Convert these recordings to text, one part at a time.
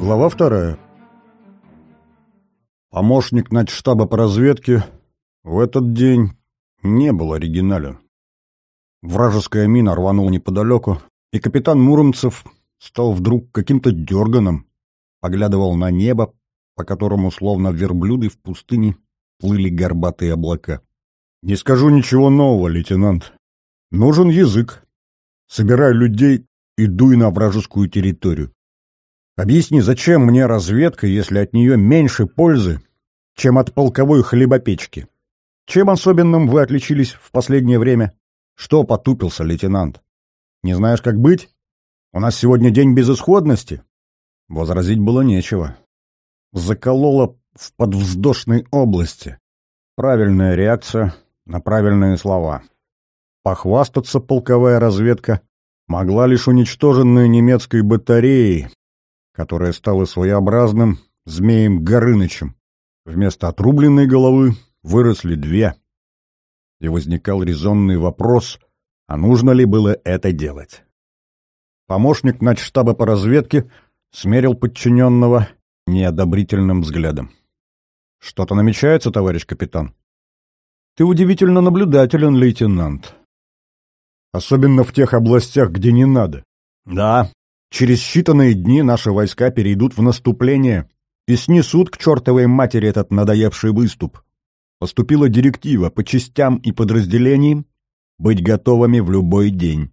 Глава вторая. Помощник начштаба по разведке в этот день не был оригинален. Вражеская мина рванула неподалеку, и капитан Муромцев стал вдруг каким-то дерганом, поглядывал на небо, по которому, словно верблюды в пустыне, плыли горбатые облака. «Не скажу ничего нового, лейтенант. Нужен язык. Собирай людей и дуй на вражескую территорию. Объясни, зачем мне разведка, если от нее меньше пользы, чем от полковой хлебопечки? Чем особенным вы отличились в последнее время? Что потупился, лейтенант? Не знаешь, как быть? У нас сегодня день безысходности? Возразить было нечего. Закололо в подвздошной области. Правильная реакция на правильные слова. Похвастаться полковая разведка могла лишь уничтоженной немецкой батареей, которая стала своеобразным змеем Горынычем. Вместо отрубленной головы выросли две. И возникал резонный вопрос, а нужно ли было это делать. Помощник начштаба по разведке смерил подчиненного неодобрительным взглядом. «Что-то намечается, товарищ капитан?» «Ты удивительно наблюдателен, лейтенант. Особенно в тех областях, где не надо. Да, Через считанные дни наши войска перейдут в наступление и снесут к чертовой матери этот надоевший выступ. Поступила директива по частям и подразделениям быть готовыми в любой день.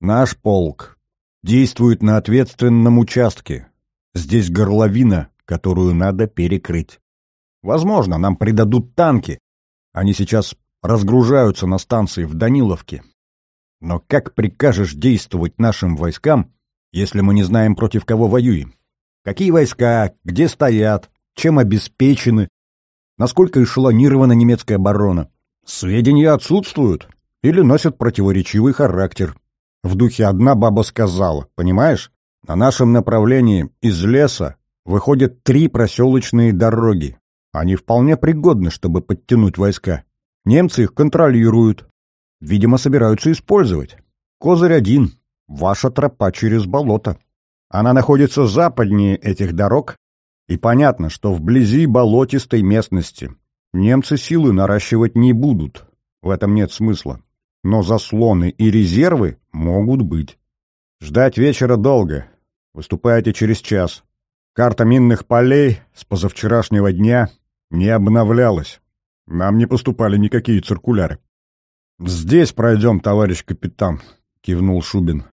Наш полк действует на ответственном участке. Здесь горловина, которую надо перекрыть. Возможно, нам придадут танки. Они сейчас разгружаются на станции в Даниловке. Но как прикажешь действовать нашим войскам, если мы не знаем, против кого воюем? Какие войска, где стоят, чем обеспечены, насколько эшелонирована немецкая оборона? Сведения отсутствуют или носят противоречивый характер. В духе одна баба сказала, понимаешь? На нашем направлении из леса выходят три проселочные дороги. Они вполне пригодны, чтобы подтянуть войска. Немцы их контролируют. Видимо, собираются использовать. Козырь один ваша тропа через болото. Она находится западнее этих дорог, и понятно, что вблизи болотистой местности. Немцы силы наращивать не будут, в этом нет смысла. Но заслоны и резервы могут быть. Ждать вечера долго. Выступаете через час. Карта минных полей с позавчерашнего дня не обновлялась. Нам не поступали никакие циркуляры. «Здесь пройдем, товарищ капитан», — кивнул Шубин.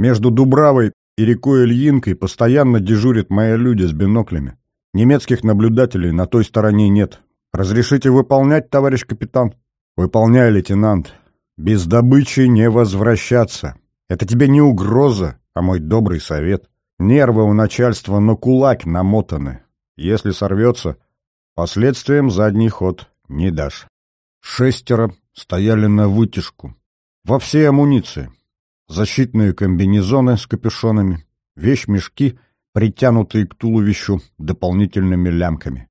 Между Дубравой и рекой Ильинкой постоянно дежурят мои люди с биноклями. Немецких наблюдателей на той стороне нет. Разрешите выполнять, товарищ капитан? Выполняй, лейтенант. Без добычи не возвращаться. Это тебе не угроза, а мой добрый совет. Нервы у начальства на кулак намотаны. Если сорвется, последствиям задний ход не дашь. Шестеро стояли на вытяжку. Во всей амуниции защитные комбинезоны с капюшонами, вещмешки, притянутые к туловищу дополнительными лямками.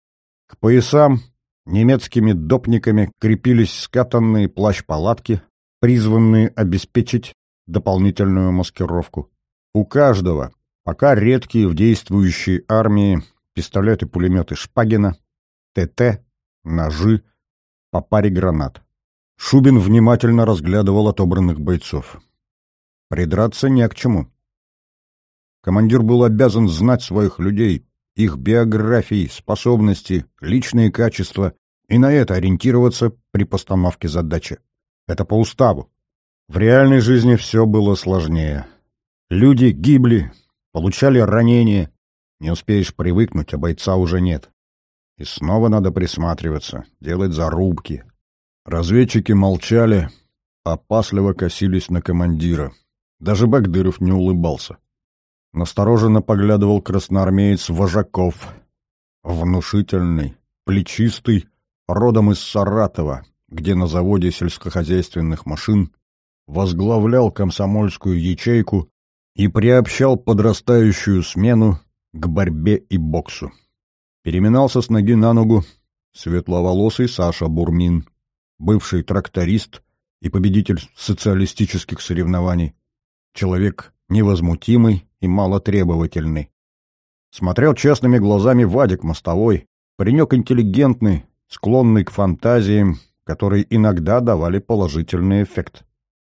К поясам немецкими допниками крепились скатанные плащ-палатки, призванные обеспечить дополнительную маскировку. У каждого, пока редкие в действующей армии, пистолеты-пулеметы Шпагина, ТТ, ножи, по паре гранат. Шубин внимательно разглядывал отобранных бойцов. Придраться не к чему. Командир был обязан знать своих людей, их биографии, способности, личные качества и на это ориентироваться при постановке задачи. Это по уставу. В реальной жизни все было сложнее. Люди гибли, получали ранения. Не успеешь привыкнуть, а бойца уже нет. И снова надо присматриваться, делать зарубки. Разведчики молчали, опасливо косились на командира. Даже Багдыров не улыбался. Настороженно поглядывал красноармеец Вожаков. Внушительный, плечистый, родом из Саратова, где на заводе сельскохозяйственных машин возглавлял комсомольскую ячейку и приобщал подрастающую смену к борьбе и боксу. Переминался с ноги на ногу светловолосый Саша Бурмин, бывший тракторист и победитель социалистических соревнований, человек невозмутимый и малотребовательный. смотрел честными глазами Вадик Мостовой, паренек интеллигентный, склонный к фантазиям, которые иногда давали положительный эффект.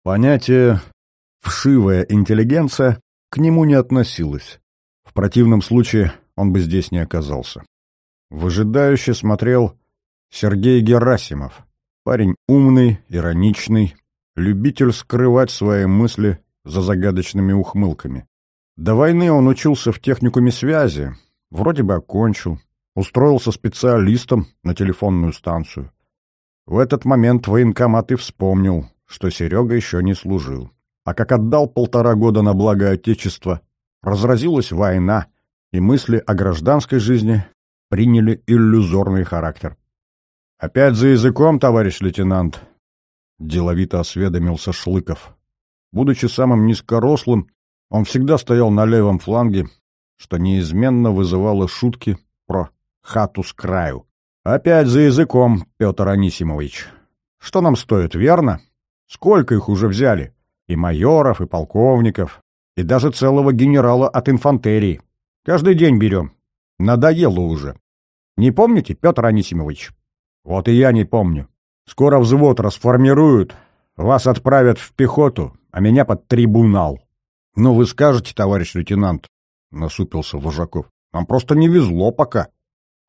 Понятие «вшивая интеллигенция» к нему не относилось. В противном случае он бы здесь не оказался. Выжидающе смотрел Сергей Герасимов. Парень умный, ироничный, любитель скрывать свои мысли за загадочными ухмылками. До войны он учился в техникуме связи, вроде бы окончил, устроился специалистом на телефонную станцию. В этот момент военкомат и вспомнил, что Серега еще не служил. А как отдал полтора года на благо Отечества, разразилась война, и мысли о гражданской жизни приняли иллюзорный характер. «Опять за языком, товарищ лейтенант?» — деловито осведомился Шлыков. Будучи самым низкорослым, он всегда стоял на левом фланге, что неизменно вызывало шутки про хату с краю. «Опять за языком, Петр Анисимович. Что нам стоит, верно? Сколько их уже взяли? И майоров, и полковников, и даже целого генерала от инфантерии. Каждый день берем. Надоело уже. Не помните, Петр Анисимович? Вот и я не помню. Скоро взвод расформируют, вас отправят в пехоту, а меня под трибунал. Ну, вы скажете, товарищ лейтенант, — насупился Вожаков. Нам просто не везло пока.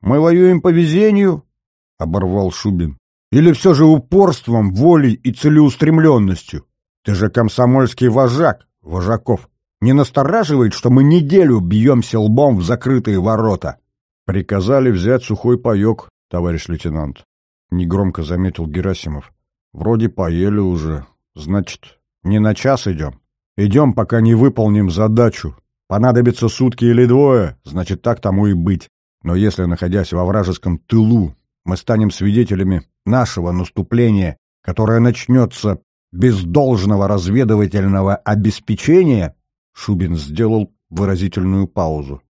Мы воюем по везению, — оборвал Шубин. Или все же упорством, волей и целеустремленностью? Ты же комсомольский вожак, Вожаков. Не настораживает, что мы неделю бьемся лбом в закрытые ворота? Приказали взять сухой паек, товарищ лейтенант. Негромко заметил Герасимов. Вроде поели уже. Значит, не на час идем. Идем, пока не выполним задачу. Понадобится сутки или двое, значит, так тому и быть. Но если, находясь во вражеском тылу, мы станем свидетелями нашего наступления, которое начнется без должного разведывательного обеспечения, Шубин сделал выразительную паузу,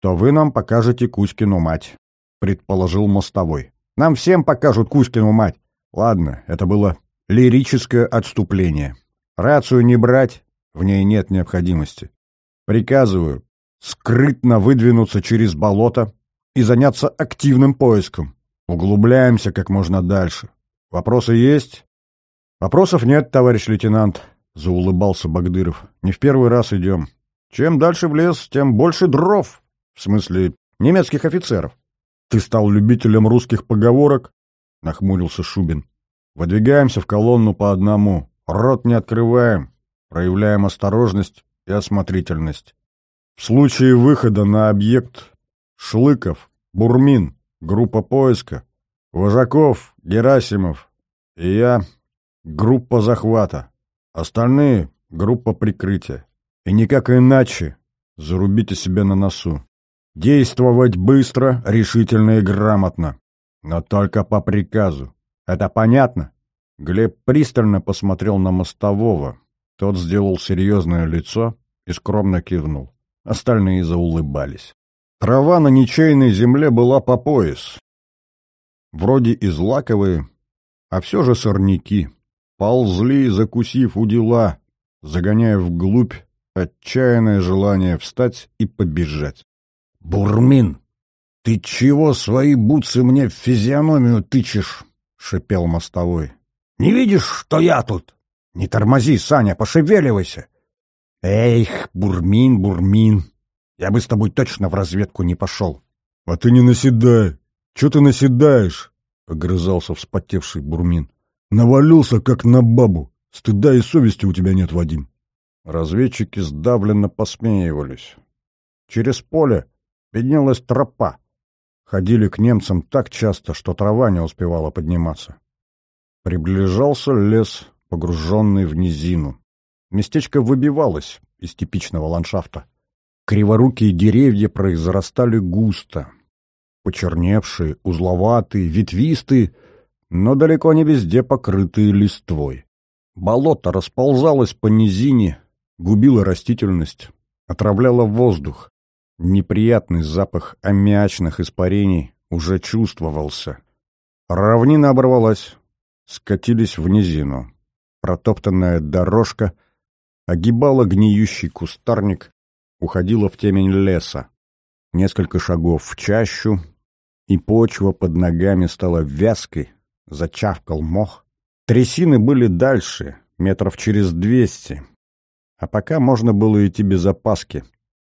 то вы нам покажете Кузькину мать, предположил мостовой. Нам всем покажут Кузькину мать. Ладно, это было лирическое отступление. Рацию не брать, в ней нет необходимости. Приказываю скрытно выдвинуться через болото и заняться активным поиском. Углубляемся как можно дальше. Вопросы есть? Вопросов нет, товарищ лейтенант, заулыбался Багдыров. Не в первый раз идем. Чем дальше в лес, тем больше дров. В смысле, немецких офицеров. Ты стал любителем русских поговорок? Нахмурился Шубин. Выдвигаемся в колонну по одному. Рот не открываем. Проявляем осторожность и осмотрительность. В случае выхода на объект Шлыков, Бурмин, группа поиска, Вожаков, Герасимов и я — группа захвата. Остальные — группа прикрытия. И никак иначе зарубите себе на носу. Действовать быстро, решительно и грамотно. Но только по приказу. Это понятно? Глеб пристально посмотрел на мостового. Тот сделал серьезное лицо и скромно кивнул. Остальные заулыбались. Трава на ничейной земле была по пояс. Вроде и злаковые, а все же сорняки. Ползли, закусив у дела, загоняя вглубь отчаянное желание встать и побежать. «Бурмин, ты чего свои бутсы мне в физиономию тычешь?» — шипел мостовой. «Не видишь, что я тут? Не тормози, Саня, пошевеливайся!» «Эх, Бурмин, Бурмин, я бы с тобой точно в разведку не пошел. — А ты не наседай. Че ты наседаешь? — огрызался вспотевший Бурмин. — Навалился, как на бабу. Стыда и совести у тебя нет, Вадим. Разведчики сдавленно посмеивались. Через поле поднялась тропа. Ходили к немцам так часто, что трава не успевала подниматься. Приближался лес, погруженный в низину. Местечко выбивалось из типичного ландшафта. Криворукие деревья произрастали густо. Почерневшие, узловатые, ветвистые, но далеко не везде покрытые листвой. Болото расползалось по низине, губило растительность, отравляло воздух. Неприятный запах аммиачных испарений уже чувствовался. Равнина оборвалась, скатились в низину. Протоптанная дорожка огибала гниющий кустарник, уходила в темень леса. Несколько шагов в чащу, и почва под ногами стала вязкой, зачавкал мох. Трясины были дальше, метров через двести, а пока можно было идти без опаски.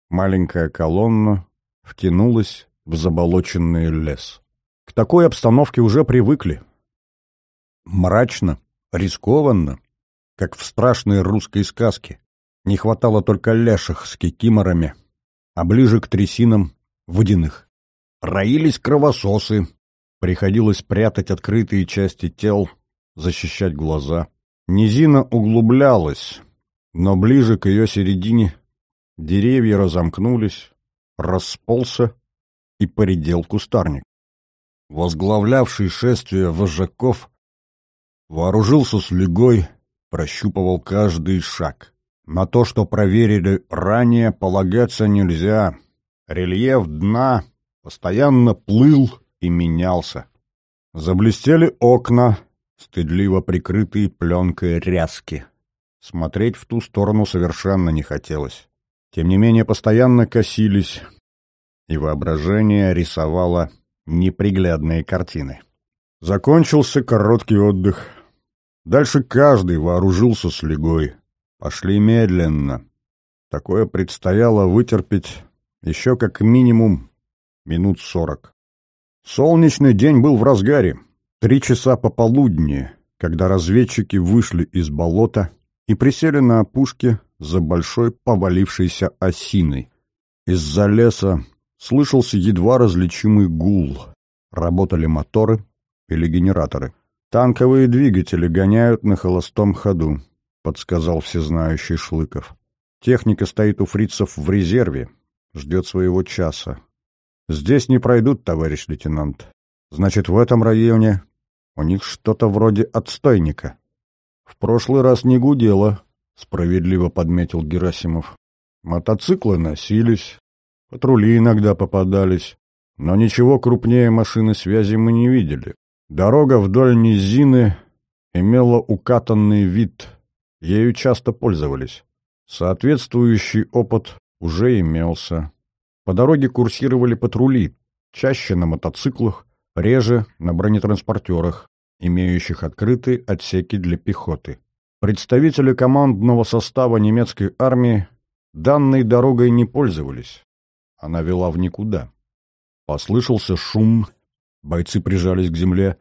Маленькая колонна втянулась в заболоченный лес. К такой обстановке уже привыкли. Мрачно, рискованно, как в страшной русской сказке. Не хватало только леших с кикиморами, а ближе к трясинам — водяных. Роились кровососы. Приходилось прятать открытые части тел, защищать глаза. Низина углублялась, но ближе к ее середине деревья разомкнулись, расползся и поредел кустарник. Возглавлявший шествие вожаков вооружился слегой, прощупывал каждый шаг. На то, что проверили ранее, полагаться нельзя. Рельеф дна постоянно плыл и менялся. Заблестели окна, стыдливо прикрытые пленкой ряски. Смотреть в ту сторону совершенно не хотелось. Тем не менее, постоянно косились, и воображение рисовало неприглядные картины. Закончился короткий отдых. Дальше каждый вооружился слегой. Пошли медленно. Такое предстояло вытерпеть еще как минимум минут сорок. Солнечный день был в разгаре. Три часа пополудни, когда разведчики вышли из болота и присели на опушке за большой повалившейся осиной. Из-за леса слышался едва различимый гул. Работали моторы или генераторы. «Танковые двигатели гоняют на холостом ходу», — подсказал всезнающий Шлыков. «Техника стоит у фрицев в резерве, ждет своего часа. Здесь не пройдут, товарищ лейтенант. Значит, в этом районе у них что-то вроде отстойника». «В прошлый раз не гудело», — справедливо подметил Герасимов. «Мотоциклы носились, патрули иногда попадались, но ничего крупнее машины связи мы не видели. Дорога вдоль низины имела укатанный вид, ею часто пользовались. Соответствующий опыт уже имелся. По дороге курсировали патрули, чаще на мотоциклах, реже на бронетранспортерах, имеющих открытые отсеки для пехоты. Представители командного состава немецкой армии данной дорогой не пользовались. Она вела в никуда. Послышался шум, Бойцы прижались к земле.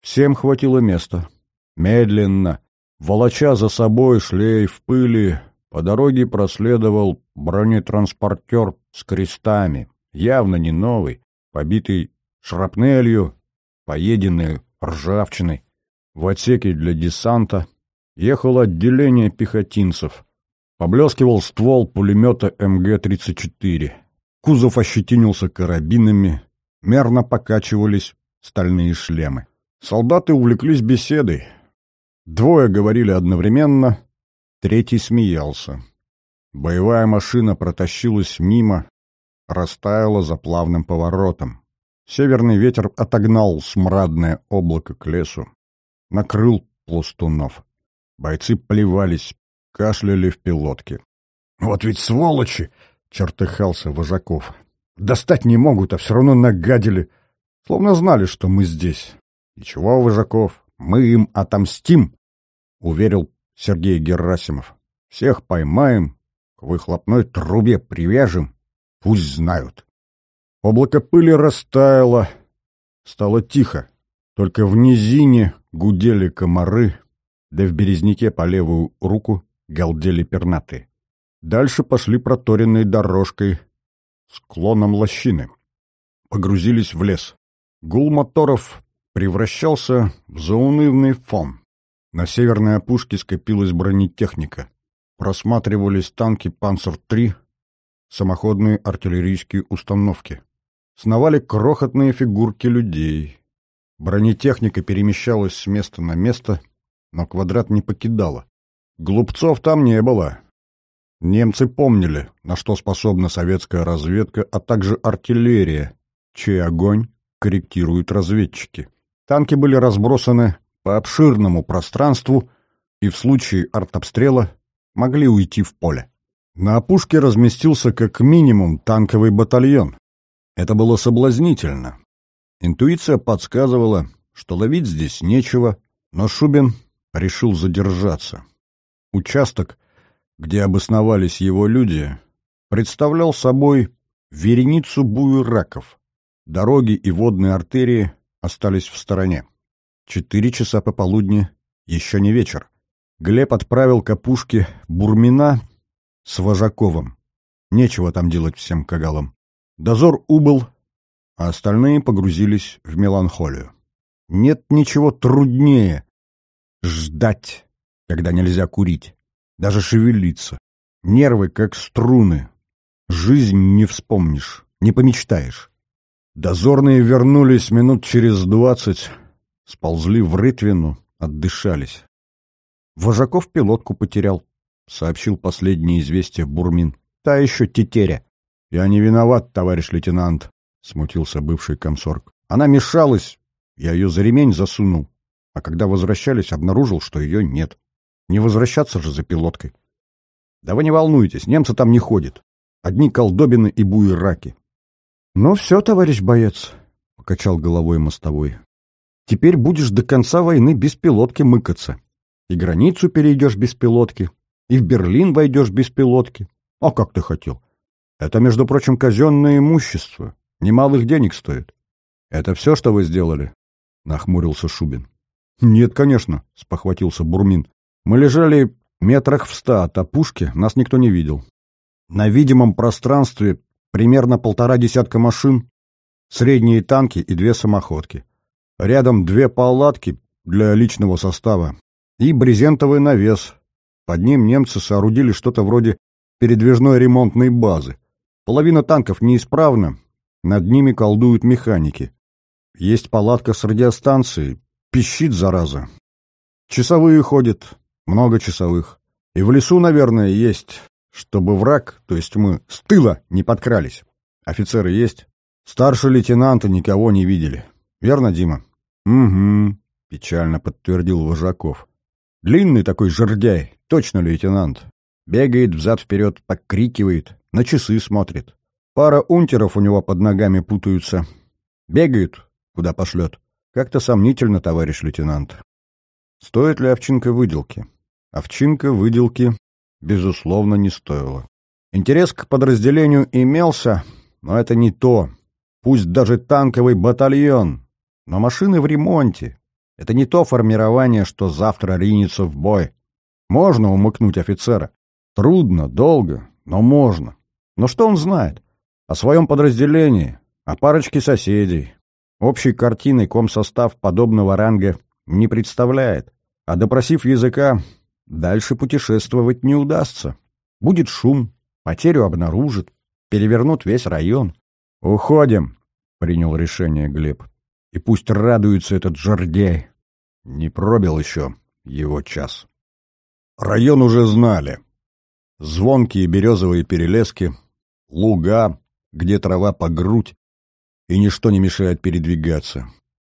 Всем хватило места. Медленно, волоча за собой шлейф пыли, по дороге проследовал бронетранспортер с крестами, явно не новый, побитый шрапнелью, поеденный ржавчиной. В отсеке для десанта ехало отделение пехотинцев. Поблескивал ствол пулемета МГ-34. Кузов ощетинился карабинами, мерно покачивались стальные шлемы. Солдаты увлеклись беседой. Двое говорили одновременно, третий смеялся. Боевая машина протащилась мимо, растаяла за плавным поворотом. Северный ветер отогнал смрадное облако к лесу, накрыл пластунов. Бойцы плевались, кашляли в пилотке. «Вот ведь сволочи!» — чертыхался Вожаков. Достать не могут, а все равно нагадили. Словно знали, что мы здесь. Ничего, Выжаков, мы им отомстим, — уверил Сергей Герасимов. Всех поймаем, к выхлопной трубе привяжем, пусть знают. Облако пыли растаяло, стало тихо. Только в низине гудели комары, да в березняке по левую руку галдели пернаты. Дальше пошли проторенной дорожкой склоном лощины. Погрузились в лес. Гул моторов превращался в заунывный фон. На северной опушке скопилась бронетехника. Просматривались танки «Панцер-3», самоходные артиллерийские установки. Сновали крохотные фигурки людей. Бронетехника перемещалась с места на место, но квадрат не покидала. Глупцов там не было. Немцы помнили, на что способна советская разведка, а также артиллерия, чей огонь корректируют разведчики. Танки были разбросаны по обширному пространству и в случае артобстрела могли уйти в поле. На опушке разместился как минимум танковый батальон. Это было соблазнительно. Интуиция подсказывала, что ловить здесь нечего, но Шубин решил задержаться. Участок, где обосновались его люди, представлял собой вереницу буераков. Дороги и водные артерии остались в стороне. Четыре часа пополудни, еще не вечер. Глеб отправил к Бурмина с Вожаковым. Нечего там делать всем кагалам. Дозор убыл, а остальные погрузились в меланхолию. Нет ничего труднее ждать, когда нельзя курить, даже шевелиться. Нервы как струны. Жизнь не вспомнишь, не помечтаешь. Дозорные вернулись минут через двадцать, сползли в рытвину, отдышались. Вожаков пилотку потерял, сообщил последнее известие Бурмин. Та еще тетеря. «Я не виноват, товарищ лейтенант», — смутился бывший комсорг. «Она мешалась, я ее за ремень засунул, а когда возвращались, обнаружил, что ее нет. Не возвращаться же за пилоткой. Да вы не волнуйтесь, немцы там не ходят. Одни колдобины и буераки». «Ну все, товарищ боец», — покачал головой мостовой. «Теперь будешь до конца войны без пилотки мыкаться. И границу перейдешь без пилотки, и в Берлин войдешь без пилотки. А как ты хотел? Это, между прочим, казенное имущество. Немалых денег стоит. Это все, что вы сделали? Нахмурился Шубин. Нет, конечно, спохватился Бурмин. Мы лежали метрах в ста от опушки, нас никто не видел. На видимом пространстве примерно полтора десятка машин, средние танки и две самоходки. Рядом две палатки для личного состава и брезентовый навес. Под ним немцы соорудили что-то вроде передвижной ремонтной базы. Половина танков неисправна, над ними колдуют механики. Есть палатка с радиостанцией, пищит зараза. Часовые ходят, много часовых. И в лесу, наверное, есть, чтобы враг, то есть мы, с тыла не подкрались. Офицеры есть? Старший лейтенанта никого не видели. Верно, Дима? Угу, печально подтвердил Вожаков. Длинный такой жердяй, точно лейтенант. Бегает взад-вперед, покрикивает, на часы смотрит. Пара унтеров у него под ногами путаются. Бегает, куда пошлет. Как-то сомнительно, товарищ лейтенант. Стоит ли овчинка выделки? Овчинка выделки, безусловно, не стоила. Интерес к подразделению имелся, но это не то. Пусть даже танковый батальон, но машины в ремонте. Это не то формирование, что завтра ринется в бой. Можно умыкнуть офицера. Трудно, долго, но можно. Но что он знает? О своем подразделении, о парочке соседей. Общей картины комсостав подобного ранга не представляет. А допросив языка, дальше путешествовать не удастся. Будет шум, потерю обнаружат, перевернут весь район. «Уходим», — принял решение Глеб. «И пусть радуется этот жердяй. Не пробил еще его час». Район уже знали. Звонкие березовые перелески, луга, где трава по грудь, и ничто не мешает передвигаться.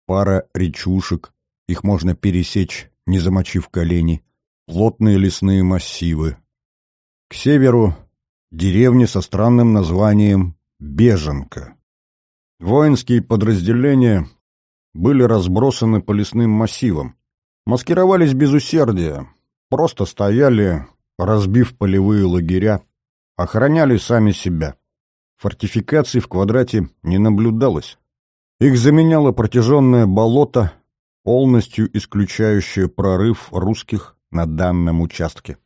Пара речушек, их можно пересечь, не замочив колени, плотные лесные массивы. К северу — деревни со странным названием Беженка. Воинские подразделения были разбросаны по лесным массивам, маскировались без усердия, просто стояли разбив полевые лагеря, охраняли сами себя. Фортификаций в квадрате не наблюдалось. Их заменяло протяженное болото, полностью исключающее прорыв русских на данном участке.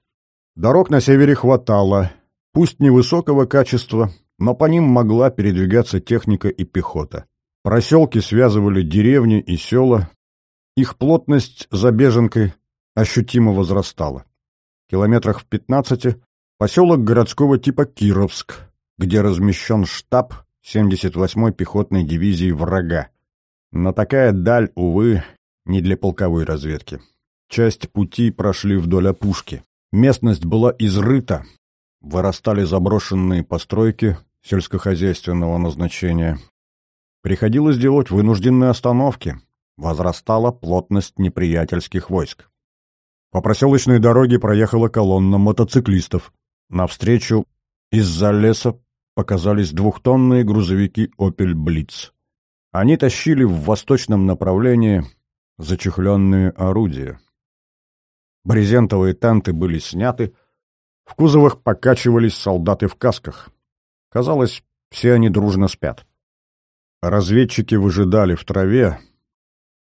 Дорог на севере хватало, пусть невысокого качества, но по ним могла передвигаться техника и пехота. Проселки связывали деревни и села, их плотность за беженкой ощутимо возрастала километрах в 15 поселок городского типа Кировск, где размещен штаб 78-й пехотной дивизии врага. Но такая даль, увы, не для полковой разведки. Часть пути прошли вдоль опушки. Местность была изрыта, вырастали заброшенные постройки сельскохозяйственного назначения. Приходилось делать вынужденные остановки. Возрастала плотность неприятельских войск. По проселочной дороге проехала колонна мотоциклистов. Навстречу из-за леса показались двухтонные грузовики «Опель Блиц». Они тащили в восточном направлении зачехленные орудия. Брезентовые тенты были сняты, в кузовах покачивались солдаты в касках. Казалось, все они дружно спят. Разведчики выжидали в траве,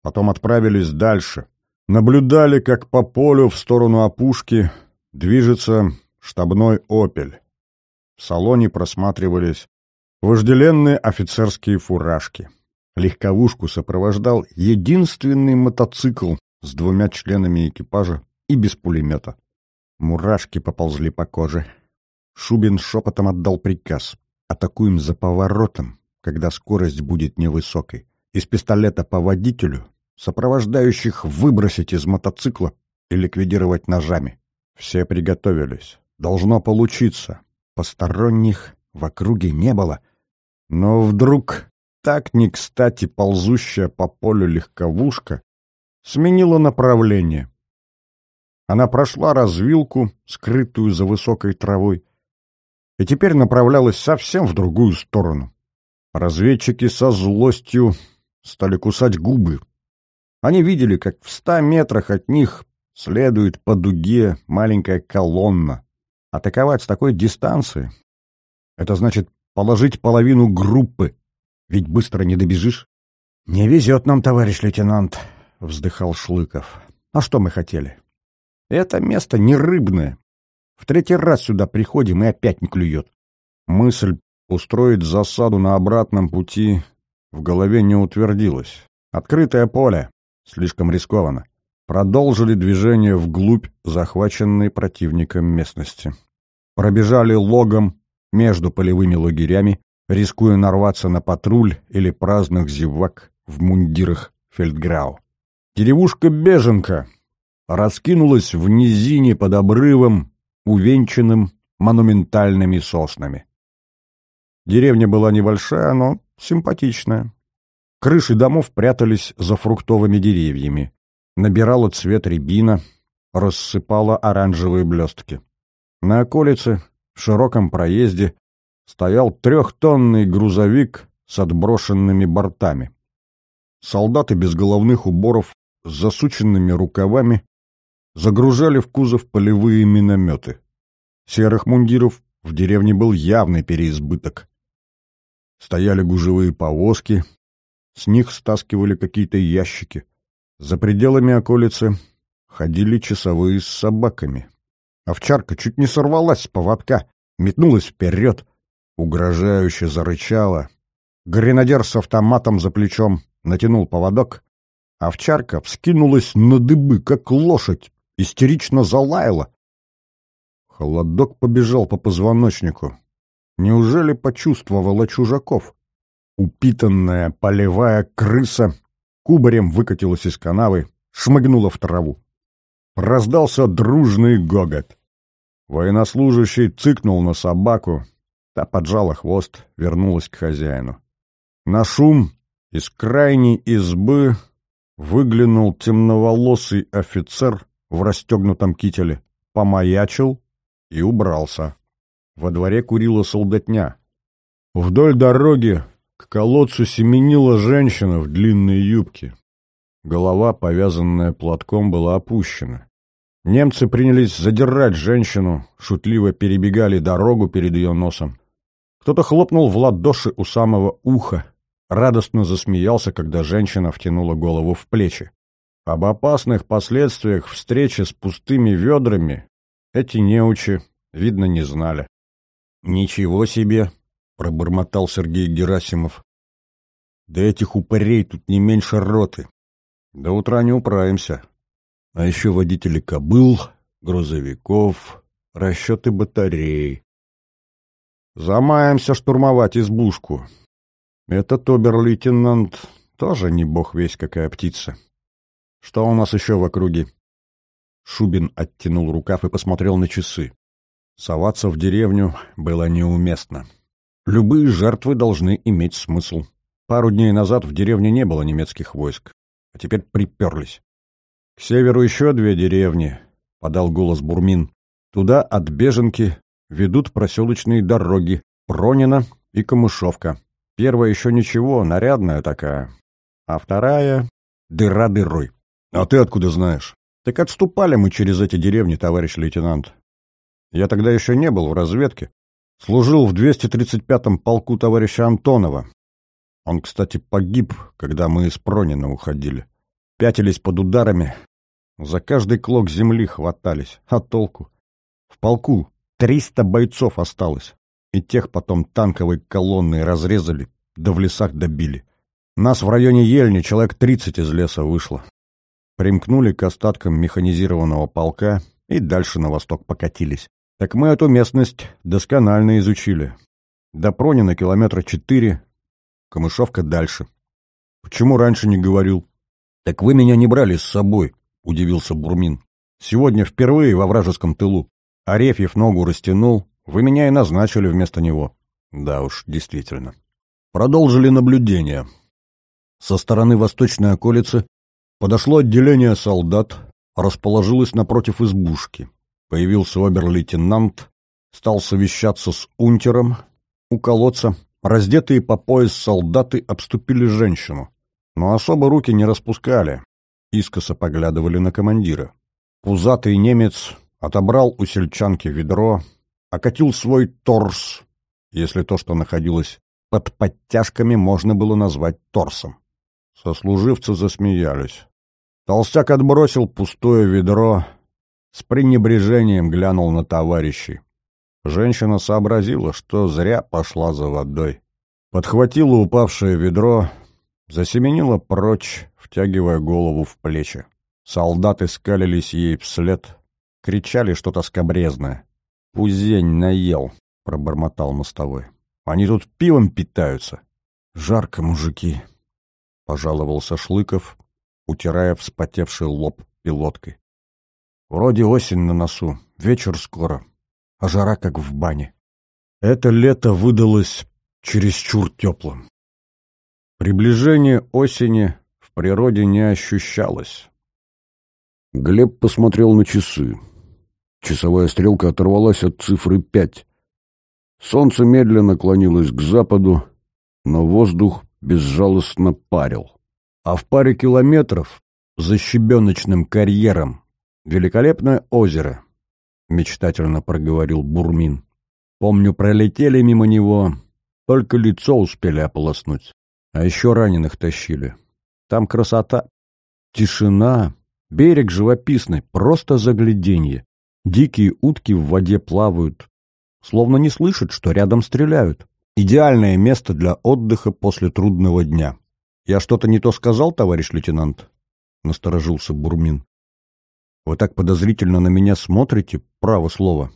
потом отправились дальше, наблюдали, как по полю в сторону опушки движется штабной «Опель». В салоне просматривались вожделенные офицерские фуражки. Легковушку сопровождал единственный мотоцикл с двумя членами экипажа и без пулемета. Мурашки поползли по коже. Шубин шепотом отдал приказ. «Атакуем за поворотом, когда скорость будет невысокой. Из пистолета по водителю, сопровождающих выбросить из мотоцикла и ликвидировать ножами. Все приготовились. Должно получиться. Посторонних в округе не было. Но вдруг так не кстати ползущая по полю легковушка сменила направление. Она прошла развилку, скрытую за высокой травой, и теперь направлялась совсем в другую сторону. Разведчики со злостью стали кусать губы. Они видели, как в ста метрах от них следует по дуге маленькая колонна. Атаковать с такой дистанции — это значит положить половину группы, ведь быстро не добежишь. — Не везет нам, товарищ лейтенант, — вздыхал Шлыков. — А что мы хотели? Это место не рыбное. В третий раз сюда приходим и опять не клюет. Мысль устроить засаду на обратном пути в голове не утвердилась. Открытое поле. Слишком рискованно. Продолжили движение вглубь захваченной противником местности. Пробежали логом между полевыми лагерями, рискуя нарваться на патруль или праздных зевак в мундирах фельдграу. Деревушка-беженка раскинулась в низине под обрывом, увенчанным монументальными соснами. Деревня была небольшая, но симпатичная. Крыши домов прятались за фруктовыми деревьями. Набирала цвет рябина, рассыпала оранжевые блестки. На околице, в широком проезде, стоял трехтонный грузовик с отброшенными бортами. Солдаты без головных уборов с засученными рукавами загружали в кузов полевые минометы. Серых мундиров в деревне был явный переизбыток. Стояли гужевые повозки, с них стаскивали какие-то ящики. За пределами околицы ходили часовые с собаками. Овчарка чуть не сорвалась с поводка, метнулась вперед, угрожающе зарычала. Гренадер с автоматом за плечом натянул поводок. Овчарка вскинулась на дыбы, как лошадь, истерично залаяла. Холодок побежал по позвоночнику. Неужели почувствовала чужаков? Упитанная полевая крыса кубарем выкатилась из канавы, шмыгнула в траву. Раздался дружный гогот. Военнослужащий цыкнул на собаку, та поджала хвост, вернулась к хозяину. На шум из крайней избы выглянул темноволосый офицер в расстегнутом кителе, помаячил и убрался. Во дворе курила солдатня. Вдоль дороги к колодцу семенила женщина в длинной юбке. Голова, повязанная платком, была опущена. Немцы принялись задирать женщину, шутливо перебегали дорогу перед ее носом. Кто-то хлопнул в ладоши у самого уха, радостно засмеялся, когда женщина втянула голову в плечи. Об опасных последствиях встречи с пустыми ведрами эти неучи, видно, не знали. «Ничего себе!» — пробормотал Сергей Герасимов. «Да этих упырей тут не меньше роты. До утра не управимся. А еще водители кобыл, грузовиков, расчеты батарей. Замаемся штурмовать избушку. Этот обер-лейтенант тоже не бог весь какая птица. Что у нас еще в округе?» Шубин оттянул рукав и посмотрел на часы. Соваться в деревню было неуместно. Любые жертвы должны иметь смысл. Пару дней назад в деревне не было немецких войск, а теперь приперлись. «К северу еще две деревни», — подал голос Бурмин. «Туда от Беженки ведут проселочные дороги Пронина и Камышовка. Первая еще ничего, нарядная такая. А вторая — дыра дырой. А ты откуда знаешь? Так отступали мы через эти деревни, товарищ лейтенант. Я тогда еще не был в разведке. Служил в 235-м полку товарища Антонова. Он, кстати, погиб, когда мы из Пронина уходили. Пятились под ударами. За каждый клок земли хватались. А толку? В полку триста бойцов осталось. И тех потом танковой колонной разрезали, да в лесах добили. Нас в районе Ельни человек тридцать из леса вышло. Примкнули к остаткам механизированного полка и дальше на восток покатились. Так мы эту местность досконально изучили. До Пронина километра четыре, Камышовка дальше. Почему раньше не говорил? Так вы меня не брали с собой, удивился Бурмин. Сегодня впервые во вражеском тылу. Арефьев ногу растянул, вы меня и назначили вместо него. Да уж, действительно. Продолжили наблюдение. Со стороны восточной околицы подошло отделение солдат, расположилось напротив избушки. Появился обер-лейтенант, стал совещаться с унтером. У колодца раздетые по пояс солдаты обступили женщину. Но особо руки не распускали, искоса поглядывали на командира. Пузатый немец отобрал у сельчанки ведро, окатил свой торс, если то, что находилось под подтяжками, можно было назвать торсом. Сослуживцы засмеялись. Толстяк отбросил пустое ведро, с пренебрежением глянул на товарищей. Женщина сообразила, что зря пошла за водой. Подхватила упавшее ведро, засеменила прочь, втягивая голову в плечи. Солдаты скалились ей вслед, кричали что-то скобрезное. «Пузень наел», — пробормотал мостовой. «Они тут пивом питаются». «Жарко, мужики», — пожаловался Шлыков, утирая вспотевший лоб пилоткой. Вроде осень на носу, вечер скоро, а жара как в бане. Это лето выдалось чересчур теплым. Приближение осени в природе не ощущалось. Глеб посмотрел на часы. Часовая стрелка оторвалась от цифры пять. Солнце медленно клонилось к западу, но воздух безжалостно парил. А в паре километров за щебеночным карьером «Великолепное озеро», — мечтательно проговорил Бурмин. «Помню, пролетели мимо него, только лицо успели ополоснуть, а еще раненых тащили. Там красота, тишина, берег живописный, просто загляденье. Дикие утки в воде плавают, словно не слышат, что рядом стреляют. Идеальное место для отдыха после трудного дня. Я что-то не то сказал, товарищ лейтенант?» — насторожился Бурмин. Вы так подозрительно на меня смотрите, право слово.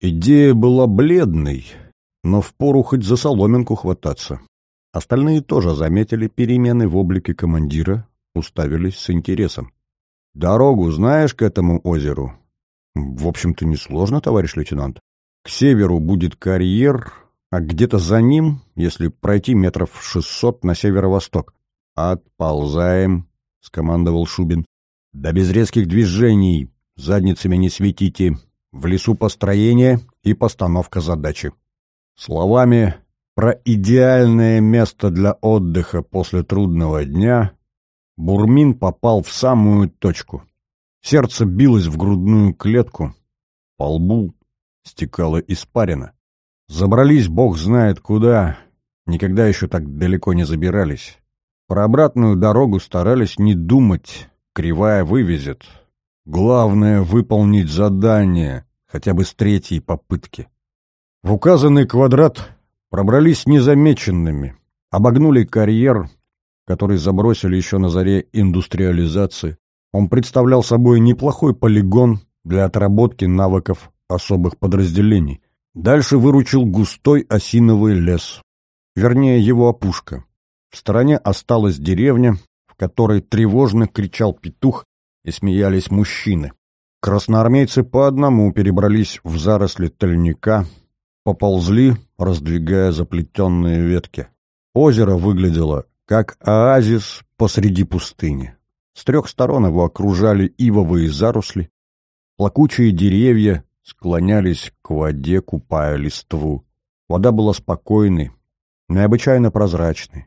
Идея была бледной, но впору хоть за соломинку хвататься. Остальные тоже заметили перемены в облике командира, уставились с интересом. «Дорогу знаешь к этому озеру?» «В общем-то, несложно, товарищ лейтенант. К северу будет карьер, а где-то за ним, если пройти метров шестьсот на северо-восток. «Отползаем», — скомандовал Шубин. Да без резких движений, задницами не светите. В лесу построение и постановка задачи. Словами про идеальное место для отдыха после трудного дня Бурмин попал в самую точку. Сердце билось в грудную клетку, по лбу стекало испарина. Забрались бог знает куда, никогда еще так далеко не забирались. Про обратную дорогу старались не думать, Кривая вывезет. Главное — выполнить задание, хотя бы с третьей попытки. В указанный квадрат пробрались незамеченными, обогнули карьер, который забросили еще на заре индустриализации. Он представлял собой неплохой полигон для отработки навыков особых подразделений. Дальше выручил густой осиновый лес. Вернее, его опушка. В стороне осталась деревня, которой тревожно кричал петух и смеялись мужчины. Красноармейцы по одному перебрались в заросли тальника, поползли, раздвигая заплетенные ветки. Озеро выглядело как оазис посреди пустыни. С трех сторон его окружали ивовые заросли, плакучие деревья склонялись к воде, купая листву. Вода была спокойной, необычайно прозрачной.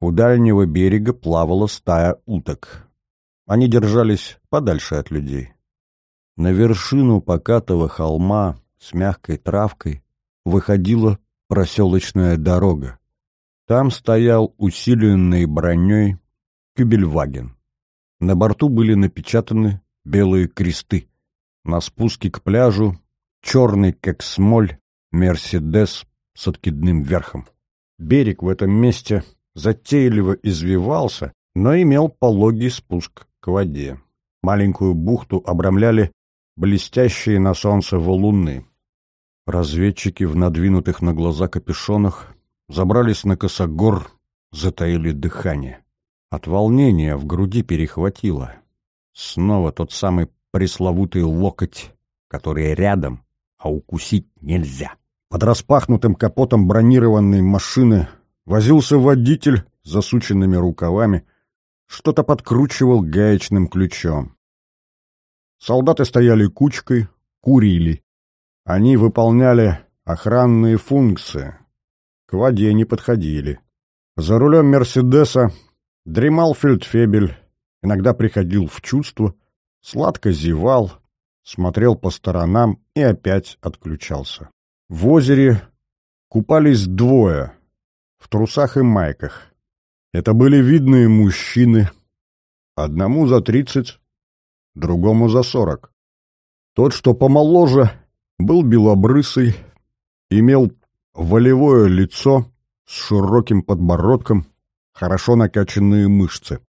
У дальнего берега плавала стая уток. Они держались подальше от людей. На вершину покатого холма с мягкой травкой выходила проселочная дорога. Там стоял усиленный броней кюбельваген. На борту были напечатаны белые кресты. На спуске к пляжу черный, как смоль, Мерседес с откидным верхом. Берег в этом месте затейливо извивался, но имел пологий спуск к воде. Маленькую бухту обрамляли блестящие на солнце валуны. Разведчики в надвинутых на глаза капюшонах забрались на косогор, затаили дыхание. От волнения в груди перехватило. Снова тот самый пресловутый локоть, который рядом, а укусить нельзя. Под распахнутым капотом бронированной машины возился водитель с засученными рукавами, что-то подкручивал гаечным ключом. Солдаты стояли кучкой, курили. Они выполняли охранные функции. К воде не подходили. За рулем «Мерседеса» дремал фельдфебель, иногда приходил в чувство, сладко зевал, смотрел по сторонам и опять отключался. В озере купались двое, в трусах и майках. Это были видные мужчины, одному за тридцать, другому за сорок. Тот, что помоложе, был белобрысый, имел волевое лицо с широким подбородком, хорошо накачанные мышцы.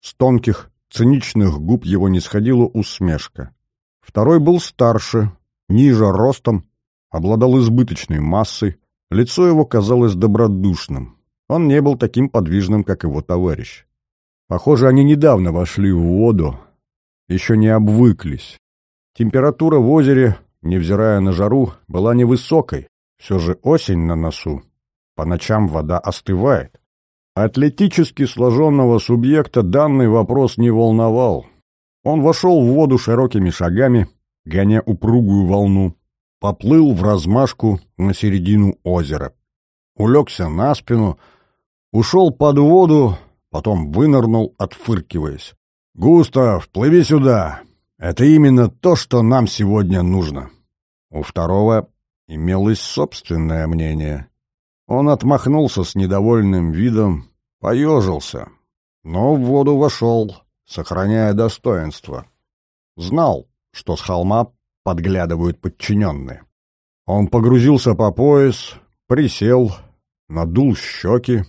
С тонких, циничных губ его не сходила усмешка. Второй был старше, ниже ростом, обладал избыточной массой, лицо его казалось добродушным. Он не был таким подвижным, как его товарищ. Похоже, они недавно вошли в воду, еще не обвыклись. Температура в озере, невзирая на жару, была невысокой, все же осень на носу. По ночам вода остывает. Атлетически сложенного субъекта данный вопрос не волновал. Он вошел в воду широкими шагами, гоня упругую волну, поплыл в размашку на середину озера. Улегся на спину, ушел под воду, потом вынырнул, отфыркиваясь. «Густав, плыви сюда! Это именно то, что нам сегодня нужно!» У второго имелось собственное мнение. Он отмахнулся с недовольным видом, поежился, но в воду вошел, сохраняя достоинство. Знал, что с холма подглядывают подчиненные. Он погрузился по пояс, присел, надул щеки,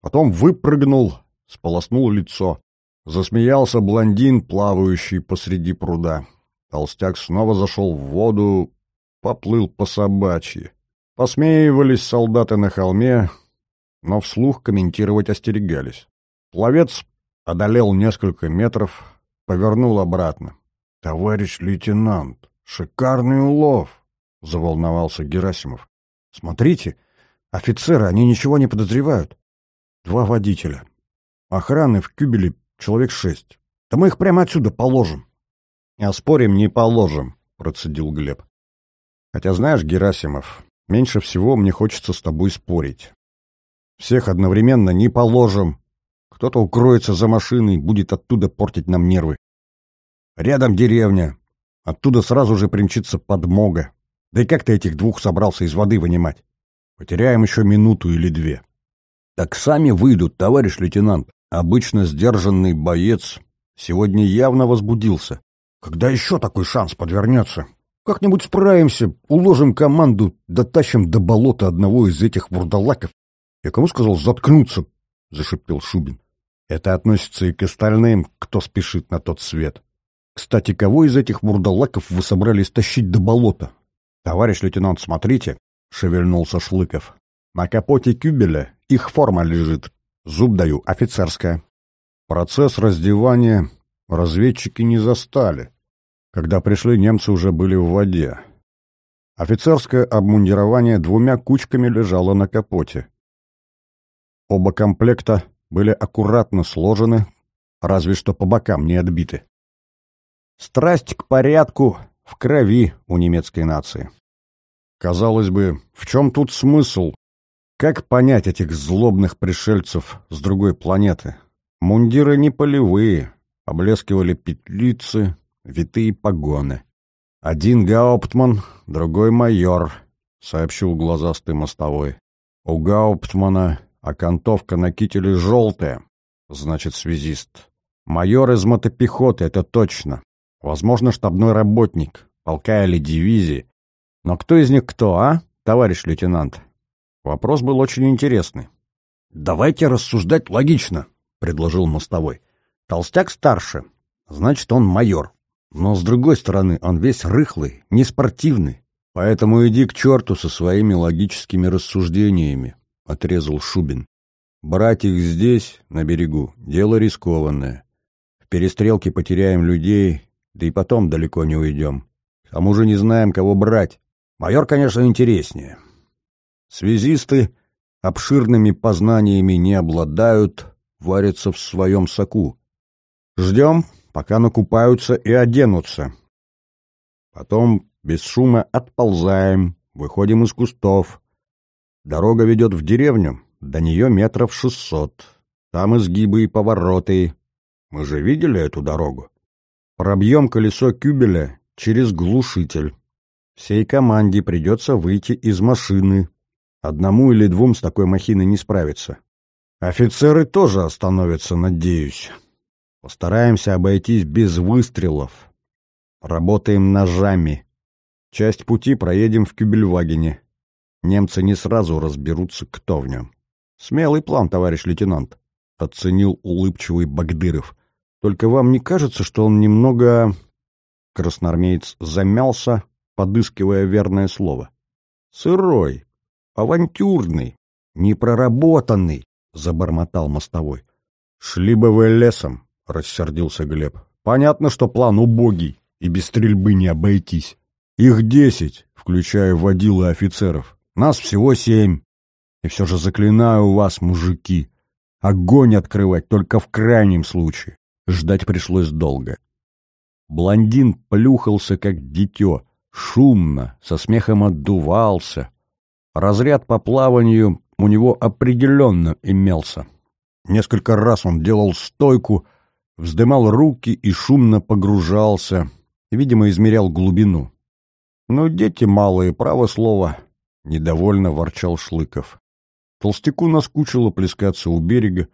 потом выпрыгнул, сполоснул лицо. Засмеялся блондин, плавающий посреди пруда. Толстяк снова зашел в воду, поплыл по собачьи. Посмеивались солдаты на холме, но вслух комментировать остерегались. Пловец одолел несколько метров, повернул обратно. — Товарищ лейтенант, шикарный улов! — заволновался Герасимов. — Смотрите, офицеры, они ничего не подозревают. Два водителя. Охраны в кюбеле Человек шесть. Да мы их прямо отсюда положим. — А спорим, не положим, — процедил Глеб. — Хотя знаешь, Герасимов, меньше всего мне хочется с тобой спорить. Всех одновременно не положим. Кто-то укроется за машиной, будет оттуда портить нам нервы. Рядом деревня. Оттуда сразу же примчится подмога. Да и как ты этих двух собрался из воды вынимать? Потеряем еще минуту или две. Так сами выйдут, товарищ лейтенант. Обычно сдержанный боец сегодня явно возбудился. Когда еще такой шанс подвернется? Как-нибудь справимся, уложим команду, дотащим до болота одного из этих вурдалаков. Я кому сказал заткнуться? — зашипел Шубин. Это относится и к остальным, кто спешит на тот свет. Кстати, кого из этих вурдалаков вы собрались тащить до болота? Товарищ лейтенант, смотрите, — шевельнулся Шлыков. На капоте кюбеля их форма лежит. Зуб даю, офицерская. Процесс раздевания разведчики не застали. Когда пришли, немцы уже были в воде. Офицерское обмундирование двумя кучками лежало на капоте. Оба комплекта были аккуратно сложены, разве что по бокам не отбиты. Страсть к порядку в крови у немецкой нации. Казалось бы, в чем тут смысл? Как понять этих злобных пришельцев с другой планеты? Мундиры не полевые, облескивали петлицы, витые погоны. Один гауптман, другой майор, сообщил глазастый мостовой. У гауптмана окантовка на кителе желтая, значит, связист. Майор из мотопехоты, это точно. Возможно, штабной работник, полка или дивизии. Но кто из них кто, а, товарищ лейтенант? Вопрос был очень интересный. «Давайте рассуждать логично», — предложил мостовой. «Толстяк старше, значит, он майор. Но, с другой стороны, он весь рыхлый, неспортивный. Поэтому иди к черту со своими логическими рассуждениями», — отрезал Шубин. «Брать их здесь, на берегу, дело рискованное. В перестрелке потеряем людей, да и потом далеко не уйдем. К тому же не знаем, кого брать. Майор, конечно, интереснее. Связисты обширными познаниями не обладают, варятся в своем соку. Ждем, пока накупаются и оденутся. Потом без шума отползаем, выходим из кустов. Дорога ведет в деревню, до нее метров шестьсот. Там изгибы и повороты. Мы же видели эту дорогу. Пробьем колесо кюбеля через глушитель. Всей команде придется выйти из машины. Одному или двум с такой махиной не справиться. Офицеры тоже остановятся, надеюсь. Постараемся обойтись без выстрелов. Работаем ножами. Часть пути проедем в Кюбельвагене. Немцы не сразу разберутся, кто в нем. Смелый план, товарищ лейтенант, — оценил улыбчивый Багдыров. Только вам не кажется, что он немного...» Красноармеец замялся, подыскивая верное слово. «Сырой, авантюрный, непроработанный», — забормотал мостовой. «Шли бы вы лесом», — рассердился Глеб. «Понятно, что план убогий, и без стрельбы не обойтись. Их десять, включая водилы офицеров. Нас всего семь. И все же заклинаю вас, мужики, огонь открывать только в крайнем случае. Ждать пришлось долго. Блондин плюхался, как дитё, шумно, со смехом отдувался. Разряд по плаванию у него определенно имелся. Несколько раз он делал стойку, вздымал руки и шумно погружался, видимо, измерял глубину. «Ну, дети малые, право слово», — недовольно ворчал Шлыков. Толстяку наскучило плескаться у берега.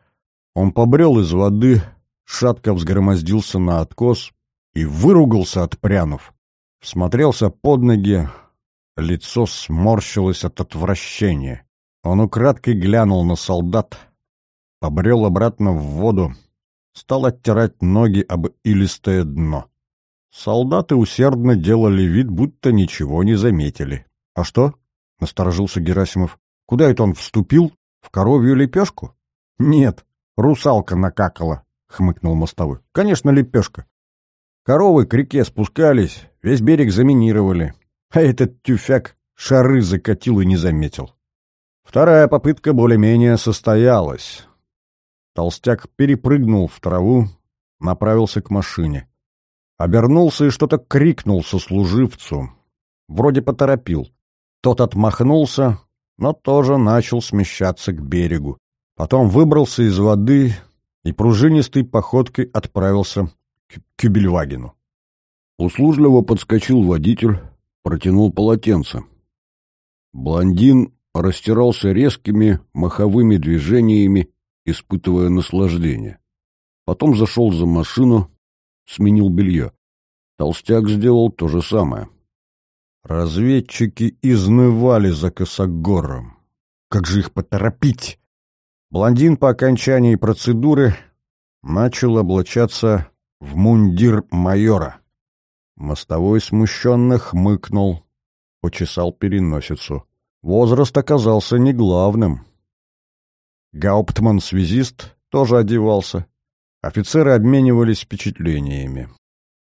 Он побрел из воды, шатко взгромоздился на откос и выругался, отпрянув. Всмотрелся под ноги, лицо сморщилось от отвращения. Он украдкой глянул на солдат, побрел обратно в воду, стал оттирать ноги об илистое дно. Солдаты усердно делали вид, будто ничего не заметили. — А что? — насторожился Герасимов. — Куда это он вступил? В коровью лепешку? — Нет, русалка накакала. — хмыкнул мостовой. — Конечно, лепешка. Коровы к реке спускались, весь берег заминировали. А этот тюфяк шары закатил и не заметил. Вторая попытка более-менее состоялась. Толстяк перепрыгнул в траву, направился к машине. Обернулся и что-то крикнул сослуживцу. Вроде поторопил. Тот отмахнулся, но тоже начал смещаться к берегу. Потом выбрался из воды, и пружинистой походкой отправился к Кюбельвагену. Услужливо подскочил водитель, протянул полотенце. Блондин растирался резкими маховыми движениями, испытывая наслаждение. Потом зашел за машину, сменил белье. Толстяк сделал то же самое. Разведчики изнывали за косогором. Как же их поторопить? Блондин по окончании процедуры начал облачаться в мундир майора. Мостовой смущенно хмыкнул, почесал переносицу. Возраст оказался не главным. Гауптман-связист тоже одевался. Офицеры обменивались впечатлениями.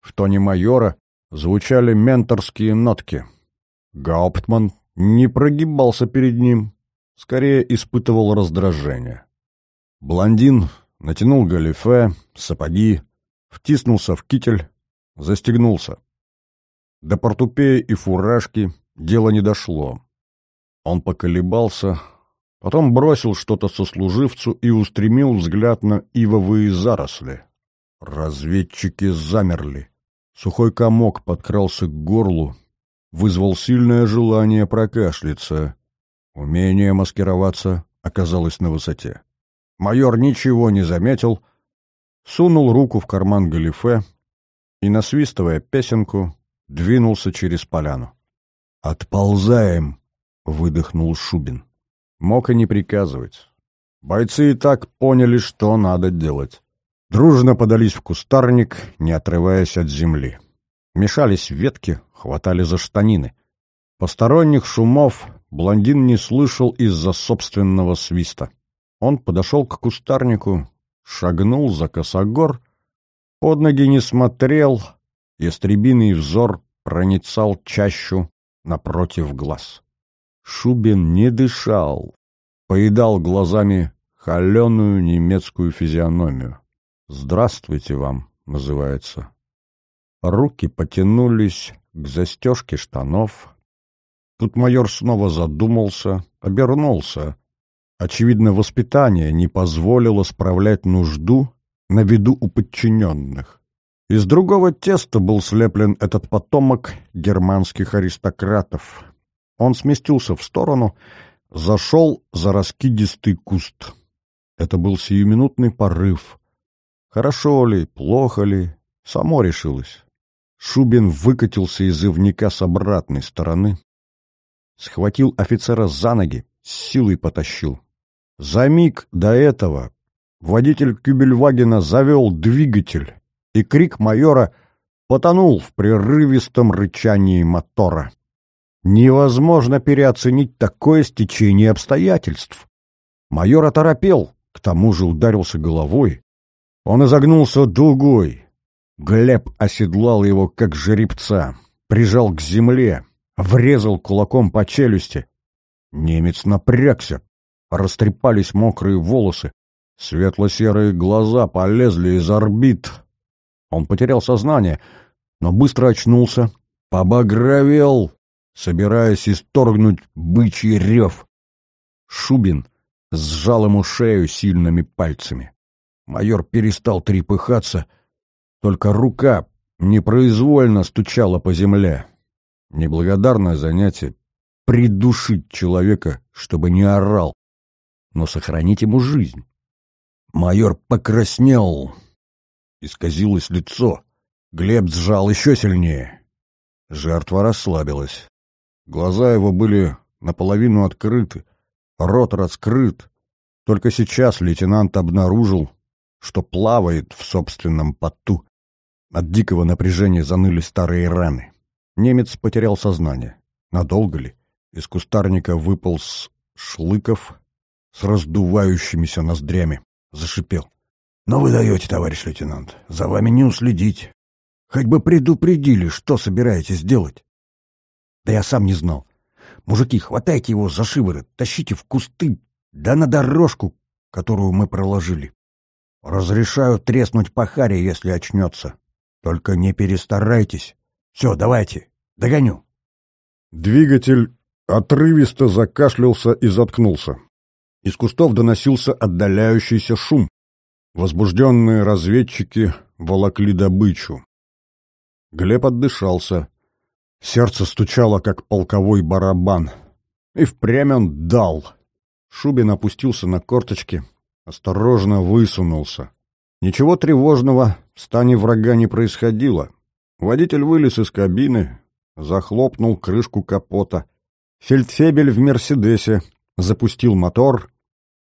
В тоне майора звучали менторские нотки. Гауптман не прогибался перед ним, скорее испытывал раздражение. Блондин натянул галифе, сапоги, втиснулся в китель, застегнулся. До портупея и фуражки дело не дошло. Он поколебался, потом бросил что-то сослуживцу и устремил взгляд на ивовые заросли. Разведчики замерли. Сухой комок подкрался к горлу, вызвал сильное желание прокашляться. Умение маскироваться оказалось на высоте. Майор ничего не заметил, сунул руку в карман галифе и, насвистывая песенку, двинулся через поляну. «Отползаем!» — выдохнул Шубин. Мог и не приказывать. Бойцы и так поняли, что надо делать. Дружно подались в кустарник, не отрываясь от земли. Мешались ветки, хватали за штанины. Посторонних шумов блондин не слышал из-за собственного свиста. Он подошел к кустарнику, шагнул за косогор, под ноги не смотрел, ястребиный взор проницал чащу напротив глаз. Шубин не дышал, поедал глазами холеную немецкую физиономию. «Здравствуйте вам», называется. Руки потянулись к застежке штанов. Тут майор снова задумался, обернулся. Очевидно, воспитание не позволило справлять нужду на виду у подчиненных. Из другого теста был слеплен этот потомок германских аристократов. Он сместился в сторону, зашел за раскидистый куст. Это был сиюминутный порыв. Хорошо ли, плохо ли, само решилось. Шубин выкатился из ивника с обратной стороны, схватил офицера за ноги, с силой потащил. За миг до этого водитель Кюбельвагена завел двигатель, и крик майора потонул в прерывистом рычании мотора. Невозможно переоценить такое стечение обстоятельств. Майор оторопел, к тому же ударился головой. Он изогнулся дугой. Глеб оседлал его, как жеребца, прижал к земле, врезал кулаком по челюсти. Немец напрягся, растрепались мокрые волосы, светло-серые глаза полезли из орбит. Он потерял сознание, но быстро очнулся, побагровел, собираясь исторгнуть бычий рев. Шубин сжал ему шею сильными пальцами. Майор перестал трепыхаться, только рука непроизвольно стучала по земле. Неблагодарное занятие — придушить человека, чтобы не орал, но сохранить ему жизнь. Майор покраснел, исказилось лицо. Глеб сжал еще сильнее. Жертва расслабилась. Глаза его были наполовину открыты, рот раскрыт. Только сейчас лейтенант обнаружил, что плавает в собственном поту. От дикого напряжения заныли старые раны. Немец потерял сознание. Надолго ли? Из кустарника выполз Шлыков с раздувающимися ноздрями. Зашипел. «Но вы даете, товарищ лейтенант. За вами не уследить. Хоть бы предупредили, что собираетесь делать». «Да я сам не знал. Мужики, хватайте его за шиворот, тащите в кусты, да на дорожку, которую мы проложили. Разрешаю треснуть по харе, если очнется. Только не перестарайтесь. Все, давайте, догоню. Двигатель отрывисто закашлялся и заткнулся. Из кустов доносился отдаляющийся шум. Возбужденные разведчики волокли добычу. Глеб отдышался. Сердце стучало, как полковой барабан. И впрямь он дал. Шубин опустился на корточки, осторожно высунулся. Ничего тревожного в стане врага не происходило. Водитель вылез из кабины, захлопнул крышку капота. Фельдфебель в «Мерседесе» запустил мотор,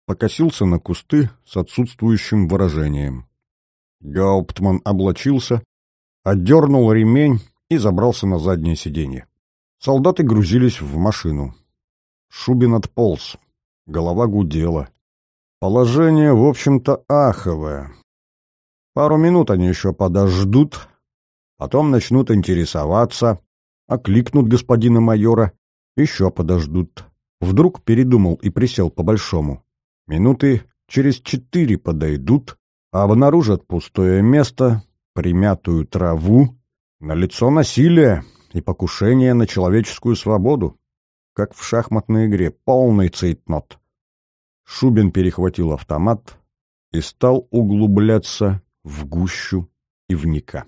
покосился на кусты с отсутствующим выражением. Гауптман облачился, отдернул ремень и забрался на заднее сиденье. Солдаты грузились в машину. Шубин отполз. Голова гудела. Положение, в общем-то, аховое. Пару минут они еще подождут, потом начнут интересоваться, окликнут господина майора, еще подождут. Вдруг передумал и присел по-большому. Минуты через четыре подойдут, обнаружат пустое место, примятую траву, на лицо насилие, и покушение на человеческую свободу, как в шахматной игре, полный цейтнот. Шубин перехватил автомат и стал углубляться в гущу ивника.